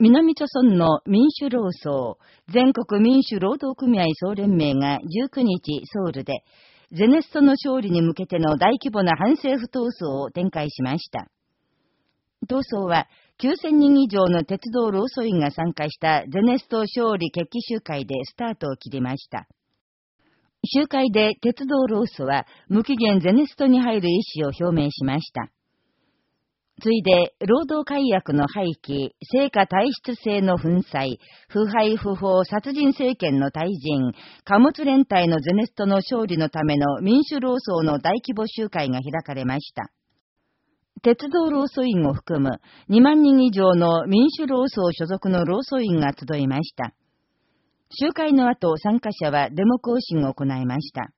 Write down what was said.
南朝村の民主労総、全国民主労働組合総連盟が19日ソウルで、ゼネストの勝利に向けての大規模な反政府闘争を展開しました。闘争は9000人以上の鉄道労組員が参加したゼネスト勝利決起集会でスタートを切りました。集会で鉄道労組は無期限ゼネストに入る意思を表明しました。ついで、労働解約の廃棄、成果体質性の粉砕、腐敗不法殺人政権の退陣、貨物連帯のゼネストの勝利のための民主労総の大規模集会が開かれました。鉄道労組員を含む2万人以上の民主労総所属の労組員が集いました。集会の後、参加者はデモ行進を行いました。